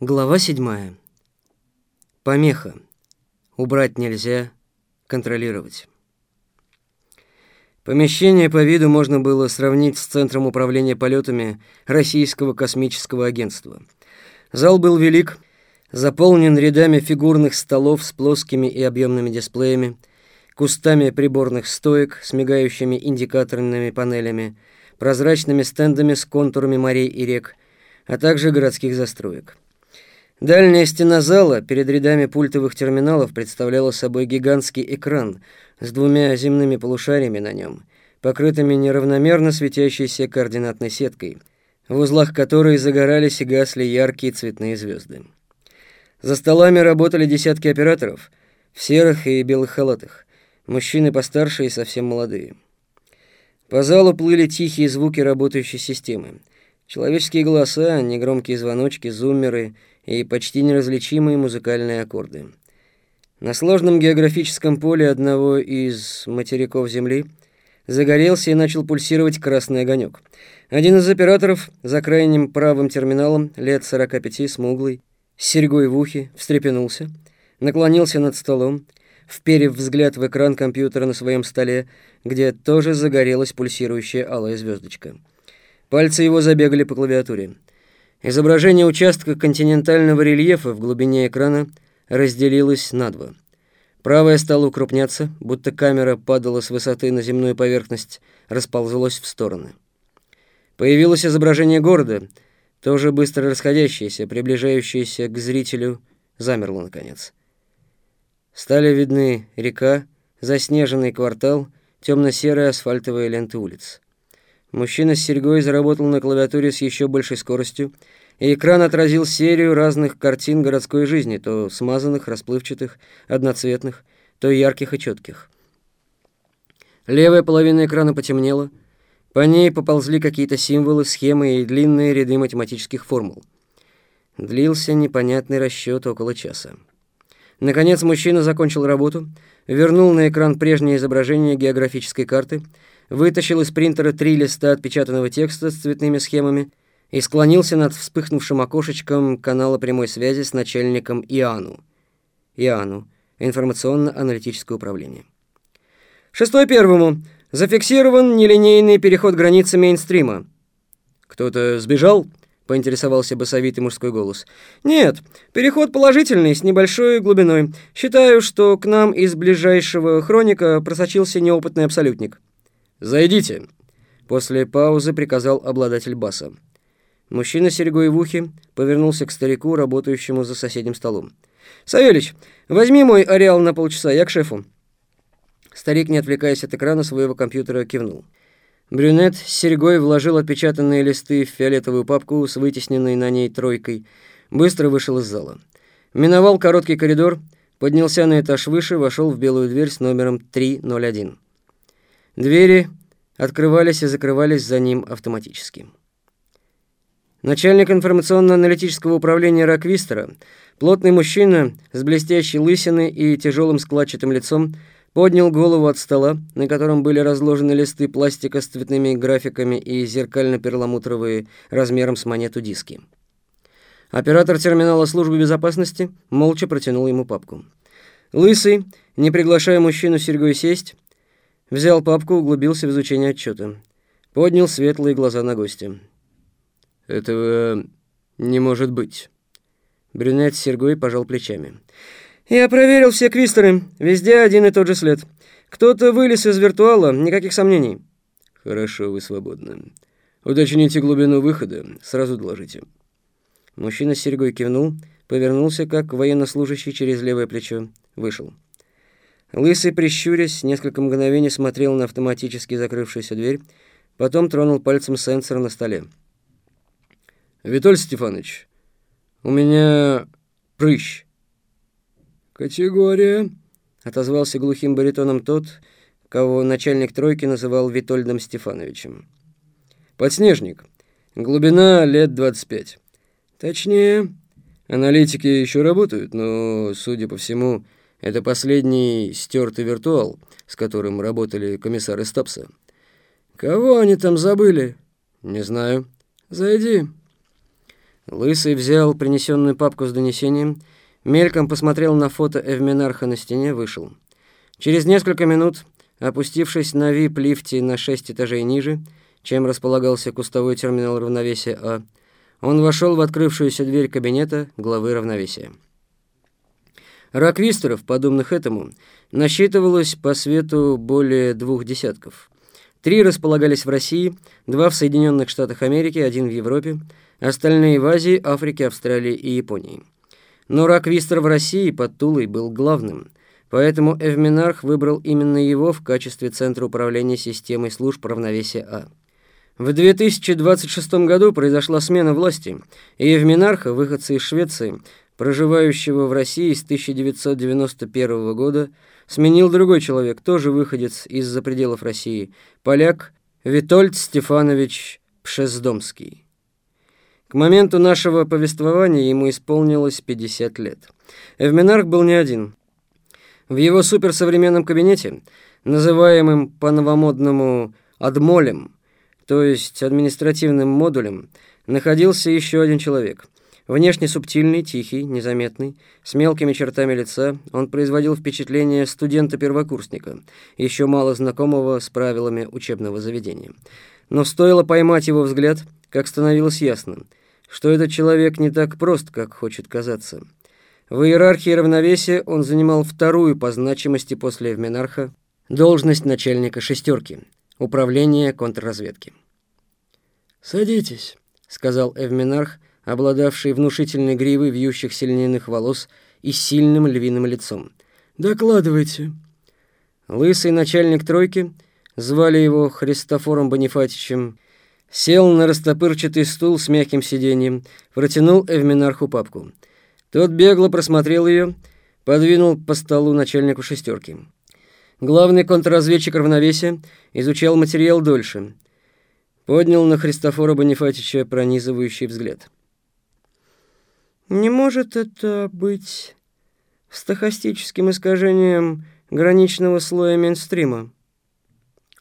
Глава 7. Помеха. Убрать нельзя, контролировать. Помещение по виду можно было сравнить с центром управления полетами Российского космического агентства. Зал был велик, заполнен рядами фигурных столов с плоскими и объемными дисплеями, кустами приборных стоек с мигающими индикаторными панелями, прозрачными стендами с контурами морей и рек, а также городских застроек. Дальняя стена зала перед рядами пультовых терминалов представляла собой гигантский экран с двумя земными полушариями на нем, покрытыми неравномерно светящейся координатной сеткой, в узлах которой загорались и гасли яркие цветные звезды. За столами работали десятки операторов в серых и белых халатах, мужчины постарше и совсем молодые. По залу плыли тихие звуки работающей системы. Человеческие голоса, негромкие звоночки, зуммеры — и почти неразличимые музыкальные аккорды. На сложном географическом поле одного из материков Земли загорелся и начал пульсировать красный огонек. Один из операторов за крайним правым терминалом, лет 45, смуглый, с серьгой в ухе, встрепенулся, наклонился над столом, вперев взгляд в экран компьютера на своем столе, где тоже загорелась пульсирующая алая звездочка. Пальцы его забегали по клавиатуре. Изображение участка континентального рельефа в глубине экрана разделилось на два. Правое стало укрупняться, будто камера падала с высоты на земную поверхность, расползлось в стороны. Появилось изображение города, тоже быстро расходящееся, приближающееся к зрителю, замерло наконец. Стали видны река, заснеженный квартал, темно-серые асфальтовые ленты улиц. Мужчина с серьгой заработал на клавиатуре с еще большей скоростью, и экран отразил серию разных картин городской жизни, то смазанных, расплывчатых, одноцветных, то ярких и четких. Левая половина экрана потемнела, по ней поползли какие-то символы, схемы и длинные ряды математических формул. Длился непонятный расчет около часа. Наконец мужчина закончил работу, вернул на экран прежнее изображение географической карты — вытащил из принтера три листа отпечатанного текста с цветными схемами и склонился над вспыхнувшим окошечком канала прямой связи с начальником Иану. Иану. Информационно-аналитическое управление. Шестой первому. Зафиксирован нелинейный переход границы мейнстрима. Кто-то сбежал? поинтересовался басовитый мужской голос. «Нет, переход положительный, с небольшой глубиной. Считаю, что к нам из ближайшего хроника просочился неопытный абсолютник». «Зайдите!» После паузы приказал обладатель баса. Мужчина с серьгой в ухе повернулся к старику, работающему за соседним столом. «Савельич, возьми мой ареал на полчаса, я к шефу». Старик, не отвлекаясь от экрана своего компьютера, кивнул. Брюнет с серьгой вложил отпечатанные листы в фиолетовую папку с вытесненной на ней тройкой, быстро вышел из зала. Миновал короткий коридор, поднялся на этаж выше, вошел в белую дверь с номером 301. Двери открывались и закрывались за ним автоматически. Начальник информационно-аналитического управления Роквистера, плотный мужчина с блестящей лысиной и тяжелым складчатым лицом, поднял голову от стола, на котором были разложены листы пластика с цветными графиками и зеркально-перламутровые размером с монету диски. Оператор терминала службы безопасности молча протянул ему папку. Лысый, не приглашая мужчину Серегой сесть, Взял папку, углубился в изучение отчета. Поднял светлые глаза на гостя. «Этого не может быть». Брюнет с Сергой пожал плечами. «Я проверил все квистеры. Везде один и тот же след. Кто-то вылез из виртуала, никаких сомнений». «Хорошо, вы свободны. Уточните глубину выхода, сразу доложите». Мужчина с Сергой кивнул, повернулся, как военнослужащий через левое плечо, вышел. Лысый, прищурясь, несколько мгновений смотрел на автоматически закрывшуюся дверь, потом тронул пальцем сенсор на столе. «Виталий Стефанович, у меня прыщ». «Категория», — отозвался глухим баритоном тот, кого начальник тройки называл Витольдом Стефановичем. «Подснежник. Глубина лет 25. Точнее, аналитики еще работают, но, судя по всему, это последний стертый виртуал, с которым работали комиссары Стапса. Кого они там забыли? Не знаю. Зайди. Лысый взял принесенную папку с донесением, мельком посмотрел на фото Эвменарха на стене, вышел. Через несколько минут, опустившись на вип-лифте на шесть этажей ниже, чем располагался кустовой терминал равновесия А, он вошел в открывшуюся дверь кабинета главы равновесия. Раквистеров, подобных этому, насчитывалось по свету более двух десятков. Три располагались в России, два в Соединенных Штатах Америки, один в Европе, остальные в Азии, Африке, Австралии и Японии. Но Раквистер в России под Тулой был главным, поэтому Эвминарх выбрал именно его в качестве центра управления системой служб равновесия А. В 2026 году произошла смена власти, и Евминарха, выходцы из Швеции, проживающего в России с 1991 года, сменил другой человек, тоже выходец из-за пределов России, поляк Витольд Стефанович Пшездомский. К моменту нашего повествования ему исполнилось 50 лет. Эвминарх был не один. В его суперсовременном кабинете, называемым по-новомодному «адмолем», то есть административным модулем, находился еще один человек. Внешне субтильный, тихий, незаметный, с мелкими чертами лица, он производил впечатление студента-первокурсника, еще мало знакомого с правилами учебного заведения. Но стоило поймать его взгляд, как становилось ясно, что этот человек не так прост, как хочет казаться. В иерархии равновесия он занимал вторую по значимости после Эвменарха должность начальника «шестерки», Управление контрразведки. «Садитесь», — сказал Эвминарх, обладавший внушительной гривой вьющихся льняных волос и сильным львиным лицом. «Докладывайте». Лысый начальник тройки, звали его Христофором Бонифатичем, сел на растопырчатый стул с мягким сиденьем, протянул Эвминарху папку. Тот бегло просмотрел ее, подвинул по столу начальнику шестерки. Главный контрразведчик равновесия изучал материал дольше. Поднял на Христофора Бонифатича пронизывающий взгляд. «Не может это быть стохастическим искажением граничного слоя мейнстрима?»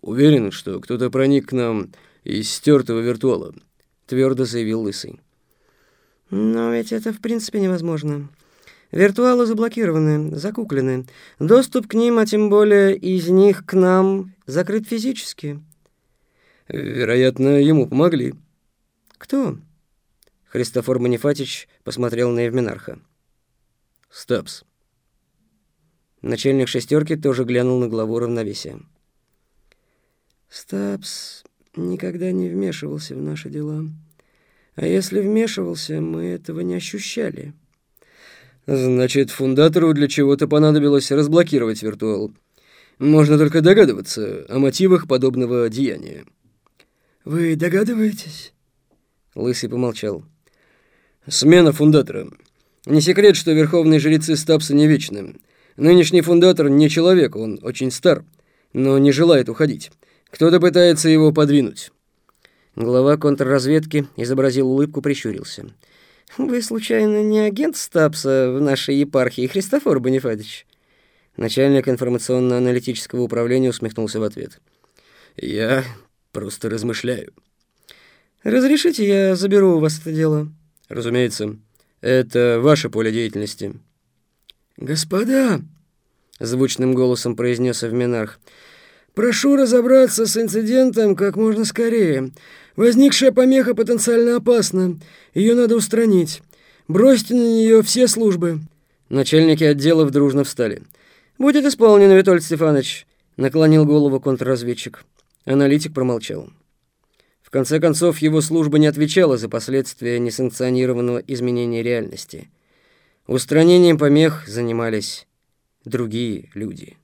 «Уверен, что кто-то проник к нам из стертого виртуала», — твердо заявил Лысый. «Но ведь это в принципе невозможно». Виртуалы заблокированы, закуклены. Доступ к ним, а тем более из них к нам, закрыт физически. Вероятно, ему помогли. Кто? Христофор Манифатич посмотрел на Евменарха. Стапс. Начальник шестерки тоже глянул на главу равновесия. Стапс никогда не вмешивался в наши дела. А если вмешивался, мы этого не ощущали. Значит, фундатору для чего-то понадобилось разблокировать виртуал. Можно только догадываться о мотивах подобного деяния. Вы догадываетесь? Лысый помолчал. Смена фундатора. Не секрет, что верховные жрецы Стапса не вечны. Нынешний фундатор не человек, он очень стар, но не желает уходить. Кто-то пытается его подвинуть. Глава контрразведки изобразил улыбку, прищурился. Вы, случайно, не агент Стапса в нашей епархии, Христофор Бонифатич?» Начальник информационно-аналитического управления усмехнулся в ответ. «Я просто размышляю». «Разрешите, я заберу у вас это дело?» «Разумеется. Это ваше поле деятельности». «Господа!» — звучным голосом произнес Авминарх. «Прошу разобраться с инцидентом как можно скорее. Возникшая помеха потенциально опасна. Ее надо устранить. Бросьте на нее все службы». Начальники отделов дружно встали. «Будет исполнено, Витольд Стефанович», — наклонил голову контрразведчик. Аналитик промолчал. В конце концов, его служба не отвечала за последствия несанкционированного изменения реальности. Устранением помех занимались другие люди.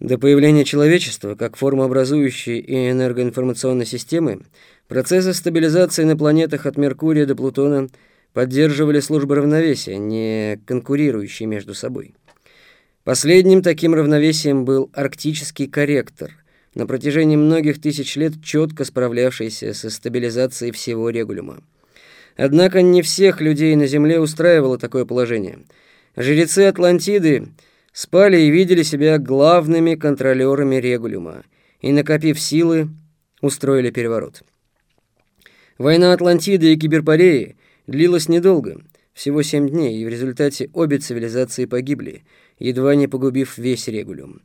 До появления человечества, как формообразующей и энергоинформационной системы, процессы стабилизации на планетах от Меркурия до Плутона поддерживали службы равновесия, не конкурирующие между собой. Последним таким равновесием был арктический корректор, на протяжении многих тысяч лет четко справлявшийся со стабилизацией всего регулюма. Однако не всех людей на Земле устраивало такое положение. Жрецы Атлантиды спали и видели себя главными контролерами регулюма и, накопив силы, устроили переворот. Война Атлантиды и Киберпореи длилась недолго, всего семь дней, и в результате обе цивилизации погибли, едва не погубив весь регулюм.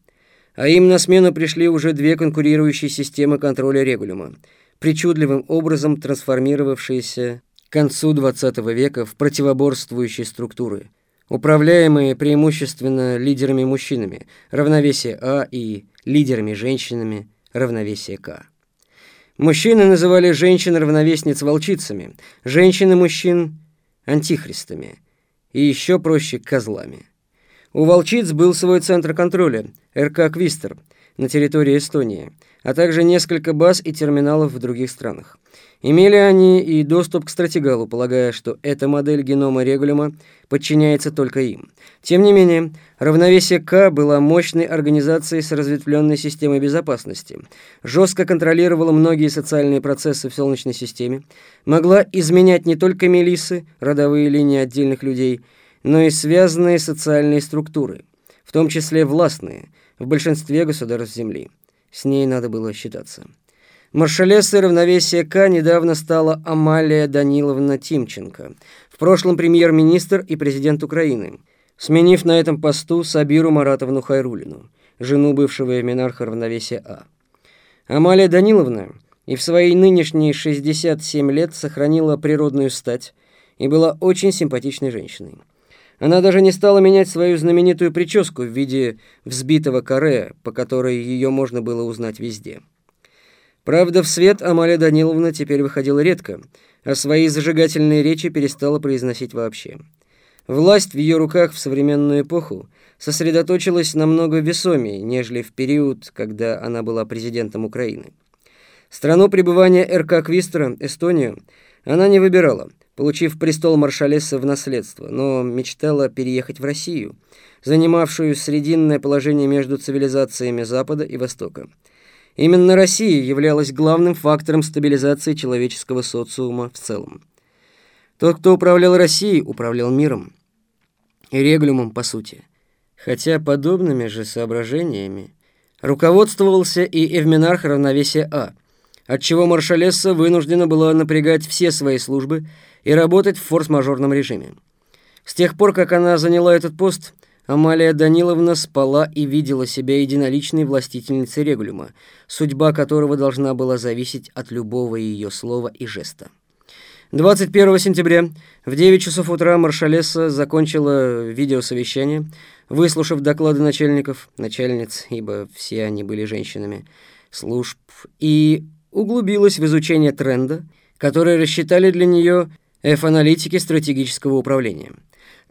А им на смену пришли уже две конкурирующие системы контроля регулюма, причудливым образом трансформировавшиеся к концу XX века в противоборствующие структуры, управляемые преимущественно лидерами-мужчинами, равновесие А и лидерами-женщинами, равновесие К. Мужчины называли женщин-равновесниц волчицами, женщины-мужчин – антихристами и еще проще – козлами. У волчиц был свой центр контроля – РК «Квистер» на территории Эстонии, а также несколько баз и терминалов в других странах. Имели они и доступ к стратегалу, полагая, что эта модель генома регулюма подчиняется только им. Тем не менее, равновесие К была мощной организацией с разветвленной системой безопасности, жестко контролировала многие социальные процессы в Солнечной системе, могла изменять не только мелисы, родовые линии отдельных людей, но и связанные социальные структуры, в том числе властные, в большинстве государств Земли. С ней надо было считаться. Маршалессой равновесия К недавно стала Амалия Даниловна Тимченко, в прошлом премьер-министр и президент Украины, сменив на этом посту Сабиру Маратовну Хайрулину, жену бывшего минарха равновесия А. Амалия Даниловна и в свои нынешние 67 лет сохранила природную стать и была очень симпатичной женщиной. Она даже не стала менять свою знаменитую прическу в виде взбитого каре, по которой ее можно было узнать везде. Правда, в свет Амалия Даниловна теперь выходила редко, а свои зажигательные речи перестала произносить вообще. Власть в ее руках в современную эпоху сосредоточилась намного весомее, нежели в период, когда она была президентом Украины. Страну пребывания РК Квистера, Эстонию, она не выбирала, получив престол маршалесса в наследство, но мечтала переехать в Россию, занимавшую срединное положение между цивилизациями Запада и Востока. Именно Россия являлась главным фактором стабилизации человеческого социума в целом. Тот, кто управлял Россией, управлял миром. И регулюмом, по сути. Хотя подобными же соображениями руководствовался и Эвминарх равновесия А, отчего маршалесса вынуждена была напрягать все свои службы и работать в форс-мажорном режиме. С тех пор, как она заняла этот пост, Амалия Даниловна спала и видела себя единоличной властительницей регулюма, судьба которого должна была зависеть от любого ее слова и жеста. 21 сентября в 9 часов утра маршалесса закончила видеосовещание, выслушав доклады начальников, начальниц, ибо все они были женщинами, служб, и углубилась в изучение тренда, который рассчитали для нее F-аналитики стратегического управления –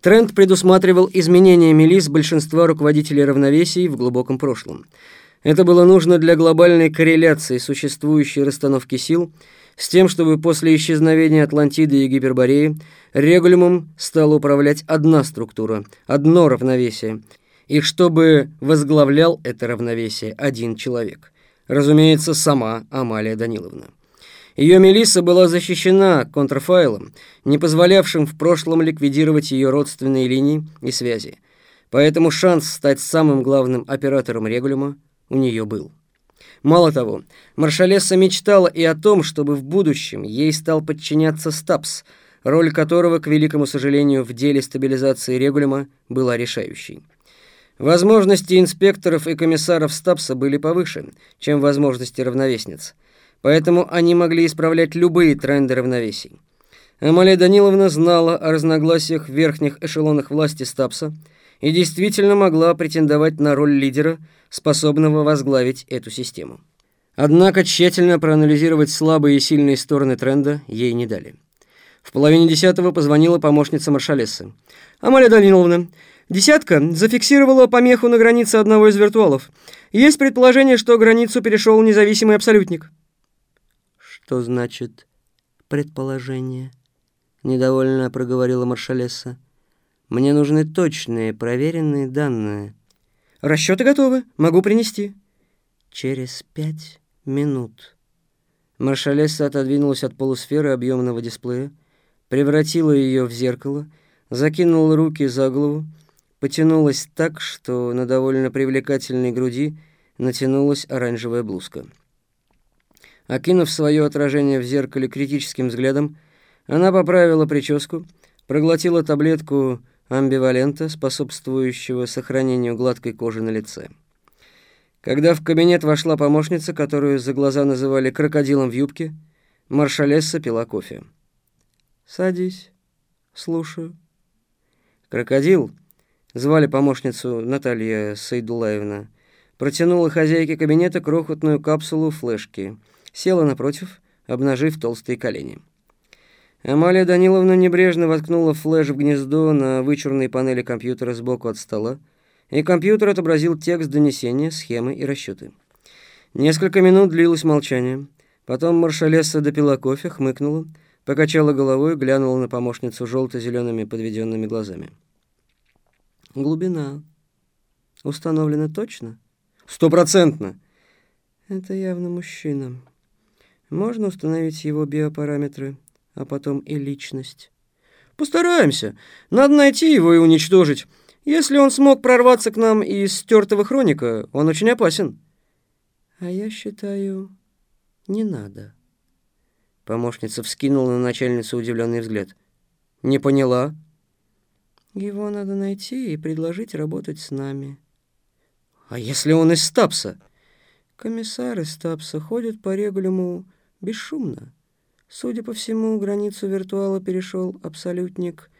Тренд предусматривал изменение милис большинства руководителей равновесий в глубоком прошлом. Это было нужно для глобальной корреляции существующей расстановки сил с тем, чтобы после исчезновения Атлантиды и Гипербореи регулюмом стала управлять одна структура, одно равновесие, и чтобы возглавлял это равновесие один человек. Разумеется, сама Амалия Даниловна. Ее Мелисса была защищена контрфайлом, не позволявшим в прошлом ликвидировать ее родственные линии и связи. Поэтому шанс стать самым главным оператором регулюма у нее был. Мало того, маршалесса мечтала и о том, чтобы в будущем ей стал подчиняться Стапс, роль которого, к великому сожалению, в деле стабилизации регулюма была решающей. Возможности инспекторов и комиссаров Стапса были повыше, чем возможности равновесниц – поэтому они могли исправлять любые тренды равновесий. Амалия Даниловна знала о разногласиях в верхних эшелонах власти Стапса и действительно могла претендовать на роль лидера, способного возглавить эту систему. Однако тщательно проанализировать слабые и сильные стороны тренда ей не дали. В половине десятого позвонила помощница маршалессы. «Амалия Даниловна, десятка зафиксировала помеху на границе одного из виртуалов. Есть предположение, что границу перешел независимый абсолютник». «Что значит предположение?» — недовольно проговорила маршалесса. «Мне нужны точные, проверенные данные». «Расчеты готовы. Могу принести». «Через пять минут». Маршалесса отодвинулась от полусферы объемного дисплея, превратила ее в зеркало, закинула руки за голову, потянулась так, что на довольно привлекательной груди натянулась оранжевая блузка. Окинув свое отражение в зеркале критическим взглядом, она поправила прическу, проглотила таблетку амбивалента, способствующего сохранению гладкой кожи на лице. Когда в кабинет вошла помощница, которую за глаза называли крокодилом в юбке, маршалесса пила кофе. «Садись, слушаю». Крокодил, звали помощницу Наталья Сайдулаевна, протянула хозяйке кабинета крохотную капсулу флешки, села напротив, обнажив толстые колени. Амалия Даниловна небрежно воткнула флеш в гнездо на вычурной панели компьютера сбоку от стола, и компьютер отобразил текст донесения, схемы и расчеты. Несколько минут длилось молчание. Потом маршалесса допила кофе, хмыкнула, покачала головой, глянула на помощницу желто-зелеными подведенными глазами. «Глубина. Установлена точно?» «Стопроцентно». «Это явно мужчина. Можно установить его биопараметры?» а потом и личность. Постараемся. Надо найти его и уничтожить. Если он смог прорваться к нам из стертого хроника, он очень опасен. А я считаю, не надо. Помощница вскинула на начальницу удивленный взгляд. Не поняла. Его надо найти и предложить работать с нами. А если он из Стапса? Комиссар из Стапса ходит по регуляру бесшумно. Судя по всему, границу виртуала перешел абсолютник,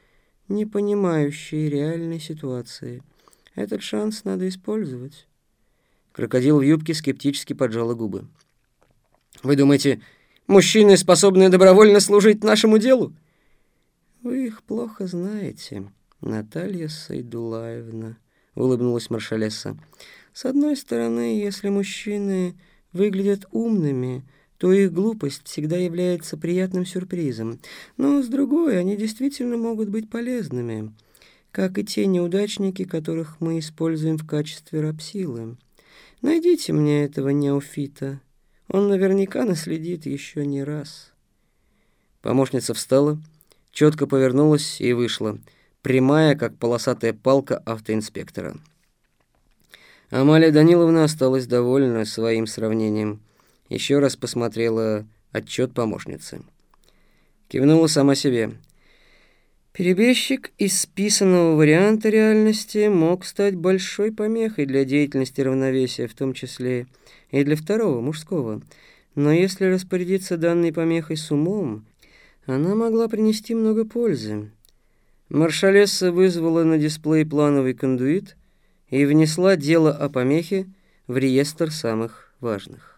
не понимающий реальной ситуации. Этот шанс надо использовать. Крокодил в юбке скептически поджала губы. «Вы думаете, мужчины, способные добровольно служить нашему делу?» «Вы их плохо знаете, Наталья Сайдулаевна», — улыбнулась маршалесса. «С одной стороны, если мужчины выглядят умными, — то их глупость всегда является приятным сюрпризом. Но, с другой, они действительно могут быть полезными, как и те неудачники, которых мы используем в качестве рабсилы. Найдите мне этого неофита. Он наверняка наследит еще не раз. Помощница встала, четко повернулась и вышла, прямая, как полосатая палка автоинспектора. Амалия Даниловна осталась довольна своим сравнением – еще раз посмотрела отчет помощницы. Кивнула сама себе. Перебежчик из списанного варианта реальности мог стать большой помехой для деятельности равновесия, в том числе и для второго, мужского. Но если распорядиться данной помехой с умом, она могла принести много пользы. Маршалесса вызвала на дисплей плановый кондуит и внесла дело о помехе в реестр самых важных.